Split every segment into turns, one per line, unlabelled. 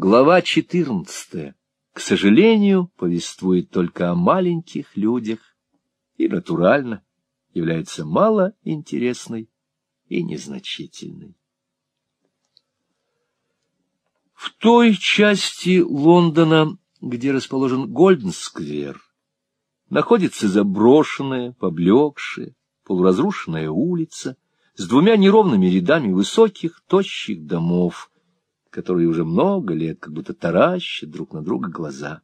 Глава четырнадцатая, к сожалению, повествует только о маленьких людях и, натурально, является мало интересной и незначительной. В той части Лондона, где расположен Гольден-сквер, находится заброшенная, поблекшая, полуразрушенная улица с двумя неровными рядами высоких, тощих домов, которые уже много лет как будто таращат друг на друга глаза.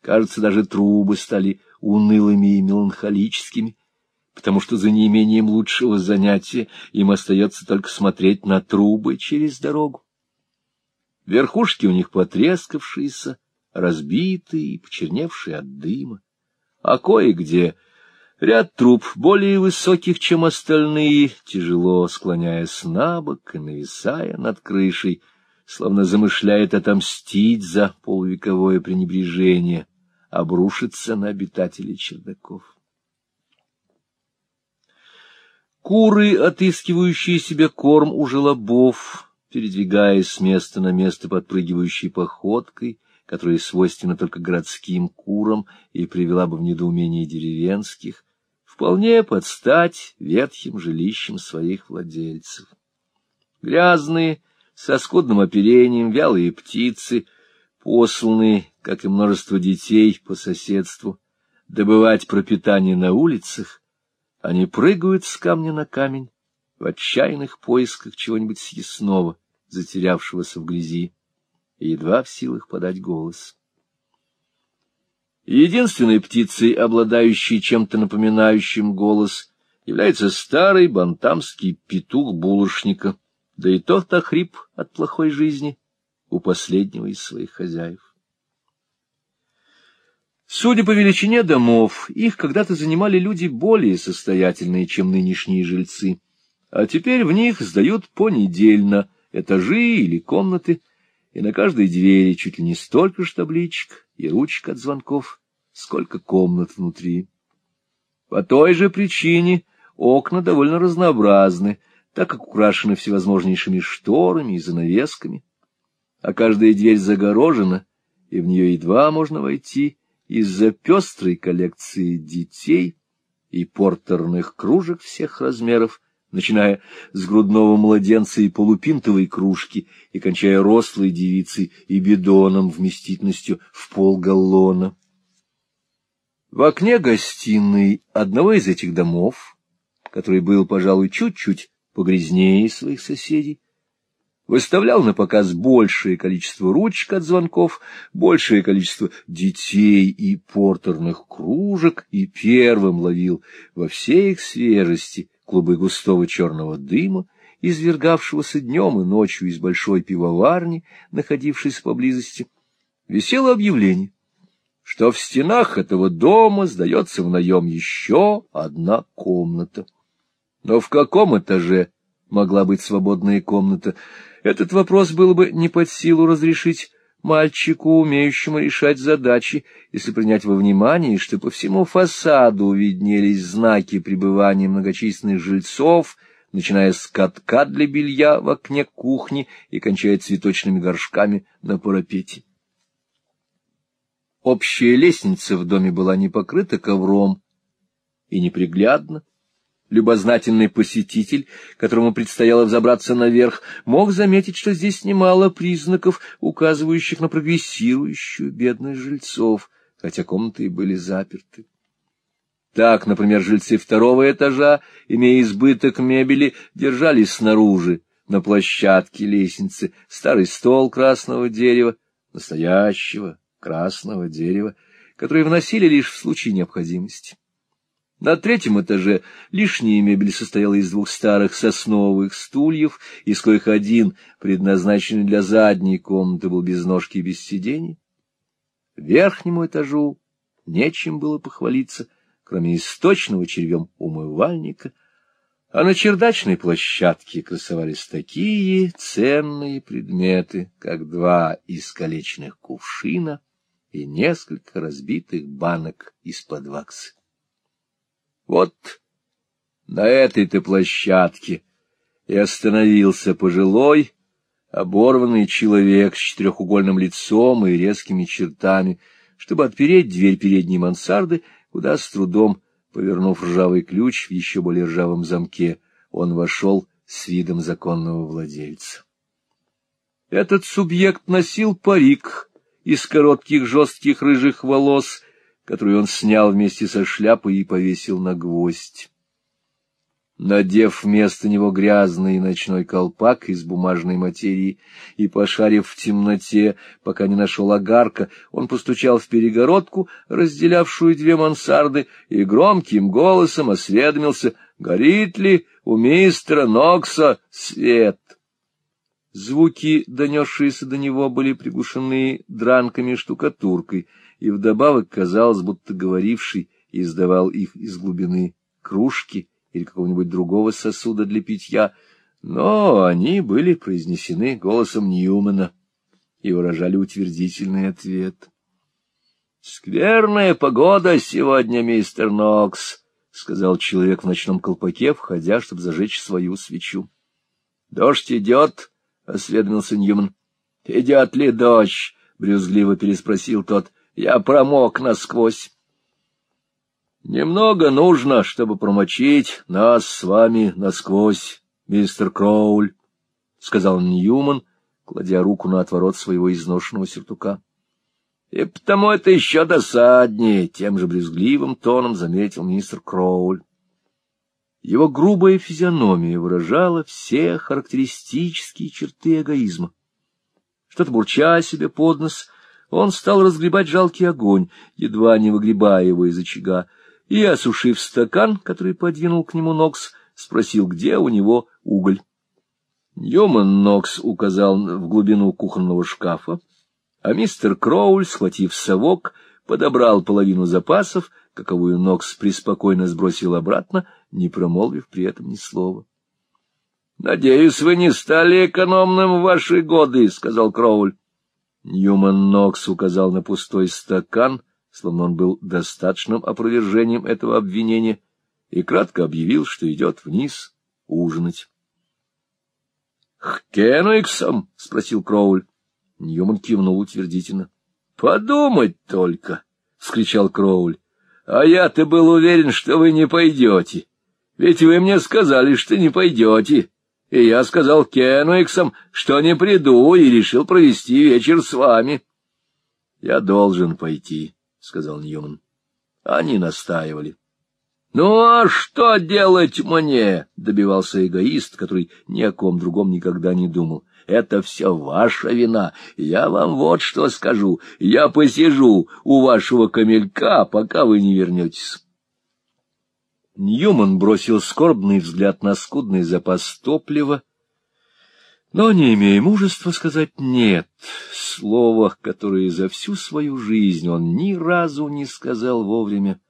Кажется, даже трубы стали унылыми и меланхолическими, потому что за неимением лучшего занятия им остается только смотреть на трубы через дорогу. Верхушки у них потрескавшиеся, разбитые и почерневшие от дыма, а кое-где ряд труб, более высоких, чем остальные, тяжело склоняясь на бок и нависая над крышей, словно замышляет отомстить за полувековое пренебрежение, обрушится на обитателей чердаков. Куры, отыскивающие себе корм у желобов, передвигаясь с места на место подпрыгивающей походкой, которая свойственна только городским курам и привела бы в недоумение деревенских, вполне под стать ветхим жилищем своих владельцев. Грязные, со скудным оперением, вялые птицы, посланные, как и множество детей по соседству, добывать пропитание на улицах, они прыгают с камня на камень в отчаянных поисках чего-нибудь съестного, затерявшегося в грязи, и едва в силах подать голос. Единственной птицей, обладающей чем-то напоминающим голос, является старый бантамский петух булочника, да и тот охрип от плохой жизни у последнего из своих хозяев. Судя по величине домов, их когда-то занимали люди более состоятельные, чем нынешние жильцы, а теперь в них сдают понедельно этажи или комнаты, и на каждой двери чуть ли не столько же табличек и ручек от звонков, сколько комнат внутри. По той же причине окна довольно разнообразны, так как украшены всевозможнейшими шторами и занавесками, а каждая дверь загорожена, и в нее едва можно войти, из-за пестрой коллекции детей и портерных кружек всех размеров, начиная с грудного младенца и полупинтовой кружки и кончая рослой девицей и бидоном вместительностью в полгаллона. В окне гостиной одного из этих домов, который был, пожалуй, чуть-чуть погрязнее своих соседей, выставлял на показ большее количество ручек от звонков, большее количество детей и портерных кружек, и первым ловил во всей их свежести клубы густого черного дыма, извергавшегося днем и ночью из большой пивоварни, находившейся поблизости, висело объявление, что в стенах этого дома сдается в наем еще одна комната. Но в каком этаже могла быть свободная комната, этот вопрос было бы не под силу разрешить мальчику, умеющему решать задачи, если принять во внимание, что по всему фасаду виднелись знаки пребывания многочисленных жильцов, начиная с катка для белья в окне кухни и кончая цветочными горшками на парапете. Общая лестница в доме была не покрыта ковром и неприглядна, любознательный посетитель, которому предстояло взобраться наверх, мог заметить, что здесь немало признаков, указывающих на прогрессирующую бедность жильцов, хотя комнаты и были заперты. Так, например, жильцы второго этажа, имея избыток мебели, держались снаружи, на площадке лестницы, старый стол красного дерева, настоящего красного дерева, который вносили лишь в случае необходимости. На третьем этаже лишняя мебель состояла из двух старых сосновых стульев, из коих один, предназначенный для задней комнаты, был без ножки и без сидений. Верхнему этажу нечем было похвалиться, кроме источного червем умывальника, а на чердачной площадке красовались такие ценные предметы, как два искалеченных кувшина и несколько разбитых банок из-под ваксы. Вот на этой-то площадке и остановился пожилой, оборванный человек с четырехугольным лицом и резкими чертами, чтобы отпереть дверь передней мансарды, куда с трудом, повернув ржавый ключ в еще более ржавом замке, он вошел с видом законного владельца. Этот субъект носил парик из коротких жестких рыжих волос, который он снял вместе со шляпой и повесил на гвоздь. Надев вместо него грязный ночной колпак из бумажной материи и пошарив в темноте, пока не нашел огарка, он постучал в перегородку, разделявшую две мансарды, и громким голосом осведомился, горит ли у мистера Нокса свет. Звуки, донесшиеся до него, были приглушены дранками штукатуркой, и вдобавок казалось, будто говоривший издавал их из глубины кружки или какого-нибудь другого сосуда для питья, но они были произнесены голосом Ньюмана и выражали утвердительный ответ. — Скверная погода сегодня, мистер Нокс, — сказал человек в ночном колпаке, входя, чтобы зажечь свою свечу. — Дождь идет, — осведомился Ньюман. — Идет ли дождь? — брюзгливо переспросил тот. — Я промок насквозь. Немного нужно, чтобы промочить нас с вами насквозь, мистер Кроуль, — сказал Ньюман, кладя руку на отворот своего изношенного сюртука. — И потому это еще досаднее, — тем же брезгливым тоном заметил мистер Кроуль. Его грубая физиономия выражала все характеристические черты эгоизма. Что-то бурча себе под нос, он стал разгребать жалкий огонь, едва не выгребая его из очага, и, осушив стакан, который подвинул к нему Нокс, спросил, где у него уголь. Ньюман Нокс указал в глубину кухонного шкафа, а мистер Кроуль, схватив совок, подобрал половину запасов, каковую Нокс преспокойно сбросил обратно, не промолвив при этом ни слова. — Надеюсь, вы не стали экономным в ваши годы, — сказал Кроуль. Ньюман Нокс указал на пустой стакан — словно он был достаточным опровержением этого обвинения, и кратко объявил, что идет вниз ужинать. — К Кенуиксам? — спросил Кроуль. Ньюман кивнул утвердительно. — Подумать только! — вскричал Кроуль. — А я-то был уверен, что вы не пойдете. Ведь вы мне сказали, что не пойдете. И я сказал Кенуиксам, что не приду, и решил провести вечер с вами. — Я должен пойти, — сказал Ньюман. Они настаивали. — Ну, а что делать мне? — добивался эгоист, который ни о ком другом никогда не думал. — Это все ваша вина. Я вам вот что скажу. Я посижу у вашего камелька, пока вы не вернетесь. Ньюман бросил скорбный взгляд на скудный запас топлива, но, не имея мужества сказать «нет», слово, которое за всю свою жизнь он ни разу не сказал вовремя,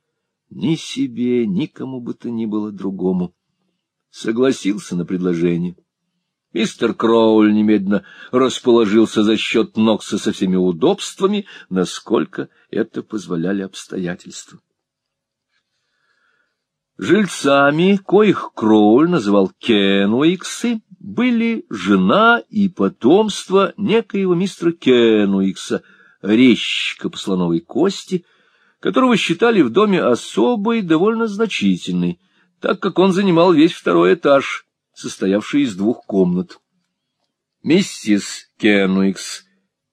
ни себе, ни кому бы то ни было другому, согласился на предложение. Мистер Кроуль немедленно расположился за счет Нокса со всеми удобствами, насколько это позволяли обстоятельства. Жильцами, коих Кроуль называл Кенуиксы, были жена и потомство некоего мистера Кенуикса, резчика по слоновой кости, которого считали в доме особой, довольно значительной, так как он занимал весь второй этаж, состоявший из двух комнат. Миссис Кенуикс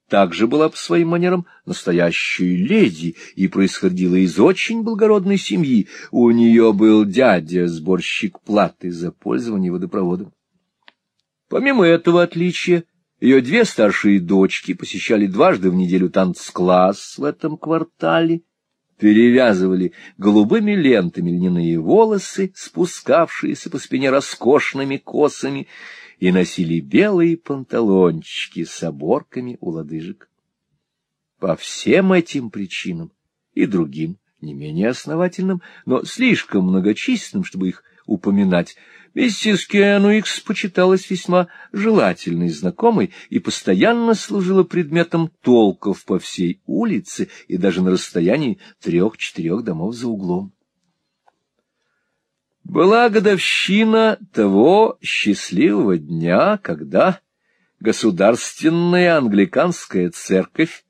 также была по своим манерам настоящей леди и происходила из очень благородной семьи. У нее был дядя, сборщик платы за пользование водопроводом. Помимо этого отличия, ее две старшие дочки посещали дважды в неделю танцкласс в этом квартале, перевязывали голубыми лентами льняные волосы, спускавшиеся по спине роскошными косами, и носили белые панталончики с оборками у лодыжек. По всем этим причинам и другим, не менее основательным, но слишком многочисленным, чтобы их упоминать, миссис Кенуикс почиталась весьма желательной знакомой и постоянно служила предметом толков по всей улице и даже на расстоянии трех-четырех домов за углом. Была годовщина того счастливого дня, когда государственная англиканская церковь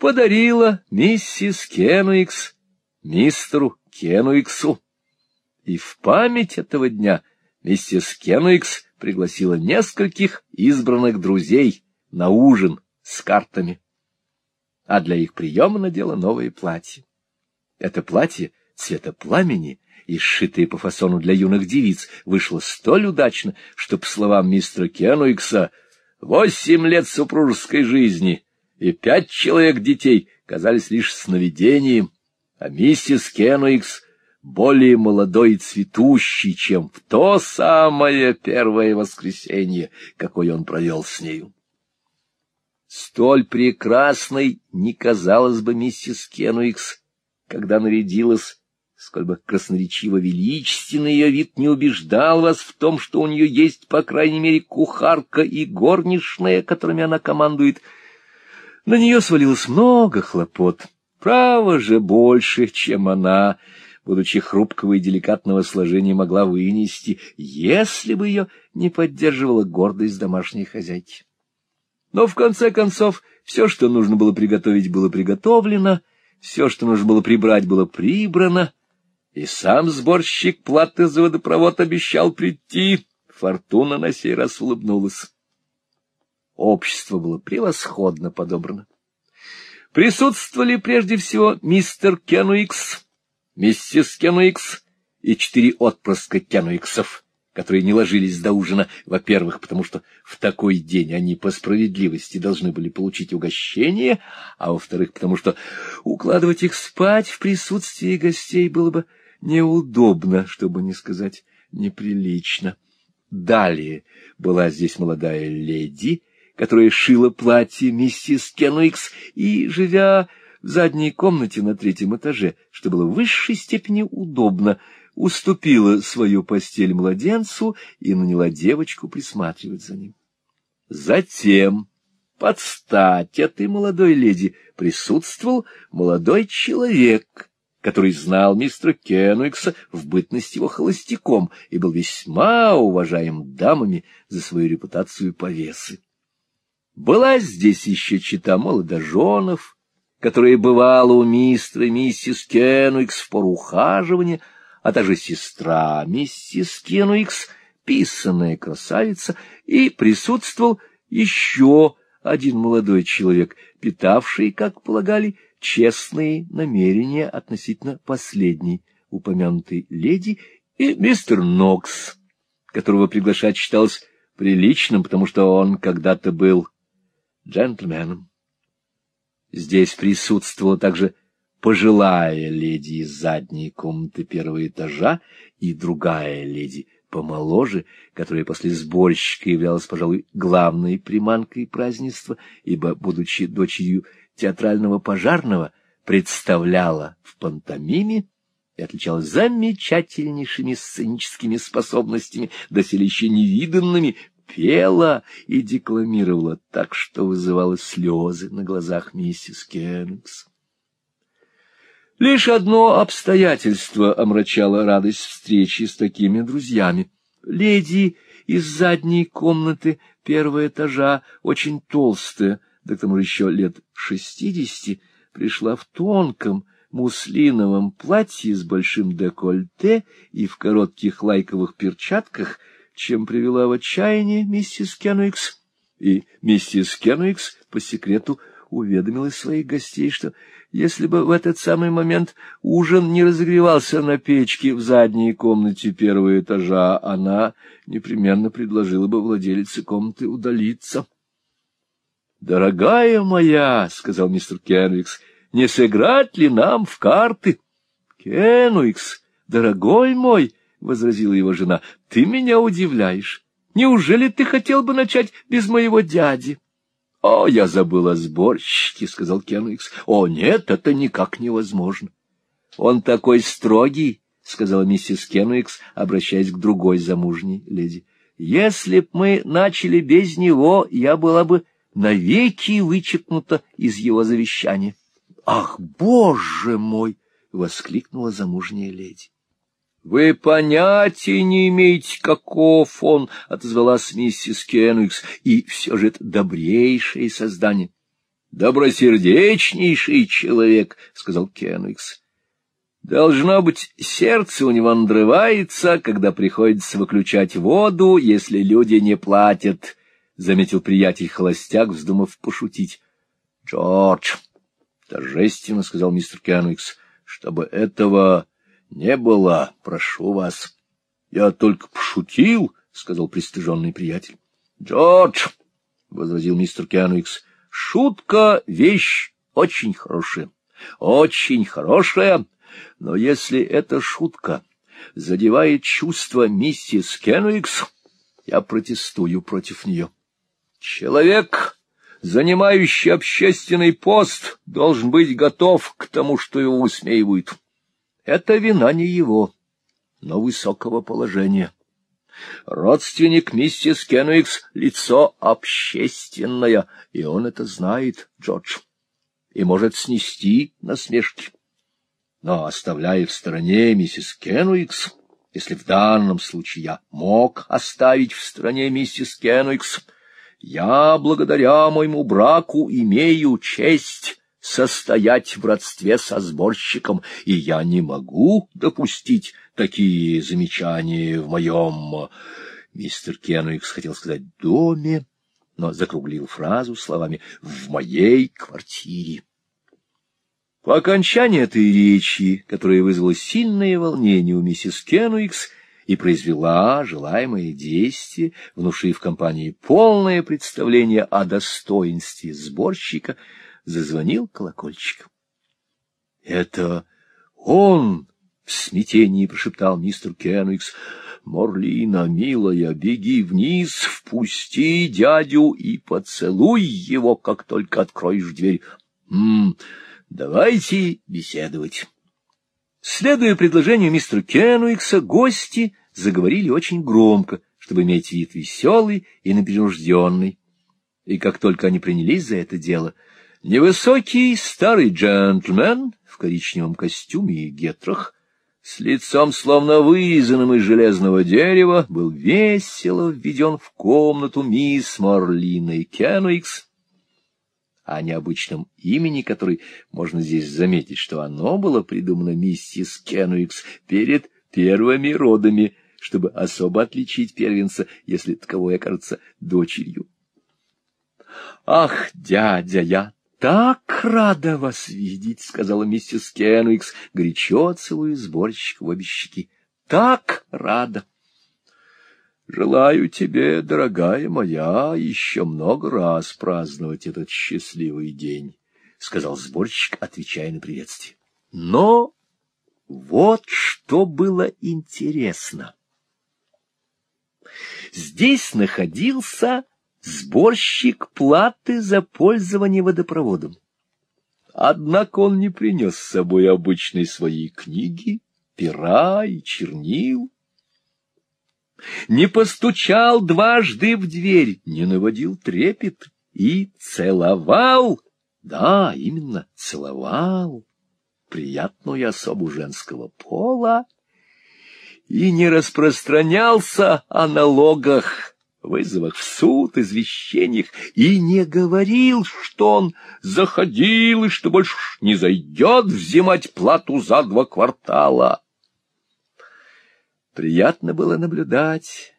подарила миссис Кенуикс мистеру Кенуиксу. И в память этого дня миссис Кенуикс пригласила нескольких избранных друзей на ужин с картами, а для их приема надела новое платье. Это платье цвета пламени и сшитое по фасону для юных девиц вышло столь удачно, что, по словам мистера Кенуикса, восемь лет супружеской жизни и пять человек детей казались лишь сновидением, а миссис Кенуикс более молодой и цветущий, чем в то самое первое воскресенье, какое он провел с нею. Столь прекрасной не казалось бы миссис Кенуикс, когда нарядилась, сколь бы красноречиво величественный ее вид не убеждал вас в том, что у нее есть, по крайней мере, кухарка и горничная, которыми она командует. На нее свалилось много хлопот, право же больше, чем она, будучи хрупкого и деликатного сложения, могла вынести, если бы ее не поддерживала гордость домашней хозяйки. Но, в конце концов, все, что нужно было приготовить, было приготовлено, все, что нужно было прибрать, было прибрано, и сам сборщик платы за водопровод обещал прийти. Фортуна на сей раз улыбнулась. Общество было превосходно подобрано. Присутствовали прежде всего мистер Кенуикс, миссис Кенуикс и четыре отпрыска Кенуиксов которые не ложились до ужина, во-первых, потому что в такой день они по справедливости должны были получить угощение, а во-вторых, потому что укладывать их спать в присутствии гостей было бы неудобно, чтобы не сказать неприлично. Далее была здесь молодая леди, которая шила платье миссис Кенуикс и, живя в задней комнате на третьем этаже, что было в высшей степени удобно, уступила свою постель младенцу и наняла девочку присматривать за ним. Затем, под стать этой молодой леди, присутствовал молодой человек, который знал мистера Кенуикса в бытность его холостяком и был весьма уважаем дамами за свою репутацию повесы. Была здесь еще чита молодоженов, которая бывала у мистера и миссис Кенуикс в пору ухаживания, а также сестра миссис Кенуикс, писанная красавица, и присутствовал еще один молодой человек, питавший, как полагали, честные намерения относительно последней упомянутой леди, и мистер Нокс, которого приглашать считалось приличным, потому что он когда-то был джентльменом. Здесь присутствовала также пожилая леди из задней комнаты первого этажа и другая леди помоложе, которая после сборщика являлась, пожалуй, главной приманкой празднества, ибо, будучи дочерью театрального пожарного, представляла в пантомиме и отличалась замечательнейшими сценическими способностями, доселе еще невиданными, пела и декламировала так, что вызывала слезы на глазах миссис Кеннингс. Лишь одно обстоятельство омрачало радость встречи с такими друзьями. Леди из задней комнаты первого этажа, очень толстая, да к тому же еще лет шестидесяти, пришла в тонком муслиновом платье с большим декольте и в коротких лайковых перчатках, чем привела в отчаяние миссис Кенуикс. И миссис Кенуикс по секрету уведомила своих гостей, что если бы в этот самый момент ужин не разогревался на печке в задней комнате первого этажа, она непременно предложила бы владелице комнаты удалиться. — Дорогая моя, — сказал мистер Кенвикс, — не сыграть ли нам в карты? — Кенвикс, дорогой мой, — возразила его жена, — ты меня удивляешь. Неужели ты хотел бы начать без моего дяди? —— О, я забыл о сборщике, — сказал Кенуикс. — О, нет, это никак невозможно. — Он такой строгий, — сказала миссис Кенуикс, обращаясь к другой замужней леди. — Если б мы начали без него, я была бы навеки вычеркнута из его завещания. — Ах, боже мой! — воскликнула замужняя леди. — Вы понятия не имеете, каков он, — отозвалась миссис Кенуикс, — и все же это добрейшее создание. — Добросердечнейший человек, — сказал Кенуикс. — Должно быть, сердце у него надрывается, когда приходится выключать воду, если люди не платят, — заметил приятель-холостяк, вздумав пошутить. — Джордж, — торжественно сказал мистер Кенуикс, — чтобы этого не было, прошу вас. — Я только пошутил, — сказал пристыженный приятель. — Джордж, — возразил мистер Кенуикс, — шутка — вещь очень хорошая, очень хорошая, но если эта шутка задевает чувства миссис Кенуикс, я протестую против нее. Человек, занимающий общественный пост, должен быть готов к тому, что его усмеивают. Это вина не его, но высокого положения. Родственник миссис Кенуикс — лицо общественное, и он это знает, Джордж, и может снести насмешки. Но, оставляя в стороне миссис Кенуикс, если в данном случае я мог оставить в стороне миссис Кенуикс, я, благодаря моему браку, имею честь состоять в родстве со сборщиком, и я не могу допустить такие замечания в моем... Мистер Кенуикс хотел сказать «доме», но закруглил фразу словами «в моей квартире». По окончании этой речи, которая вызвала сильное волнение у миссис Кенуикс и произвела желаемое действие, внушив компании полное представление о достоинстве сборщика, зазвонил колокольчик. — Это он! — в смятении прошептал мистер Кенуикс. — Морлина, милая, беги вниз, впусти дядю и поцелуй его, как только откроешь дверь. М давайте беседовать. Следуя предложению мистера Кенуикса, гости заговорили очень громко, чтобы иметь вид веселый и непринужденный. И как только они принялись за это дело — Невысокий старый джентльмен в коричневом костюме и гетрах, с лицом словно вырезанным из железного дерева, был весело введен в комнату мисс Морлиной Кенуикс, о необычном имени которой можно здесь заметить, что оно было придумано миссис Кенуикс перед первыми родами, чтобы особо отличить первенца, если таковой окажется дочерью. — Ах, дядя, я так рада вас видеть, — сказала миссис Кенуикс, горячо целуя сборщик в обе щеки. — Так рада! — Желаю тебе, дорогая моя, еще много раз праздновать этот счастливый день, — сказал сборщик, отвечая на приветствие. Но вот что было интересно. Здесь находился сборщик платы за пользование водопроводом. Однако он не принес с собой обычной своей книги, пера и чернил, не постучал дважды в дверь, не наводил трепет и целовал, да, именно целовал. Приятную особу женского пола. И не распространялся о налогах, вызовах в суд, извещениях, и не говорил, что он заходил и что больше не зайдет взимать плату за два квартала. Приятно было наблюдать,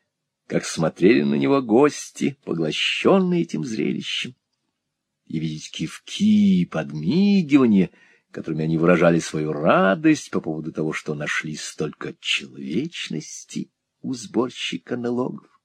как смотрели на него гости, поглощенные этим зрелищем, и видеть кивки и подмигивания, которыми они выражали свою радость по поводу того, что нашли столько человечности у сборщика налогов.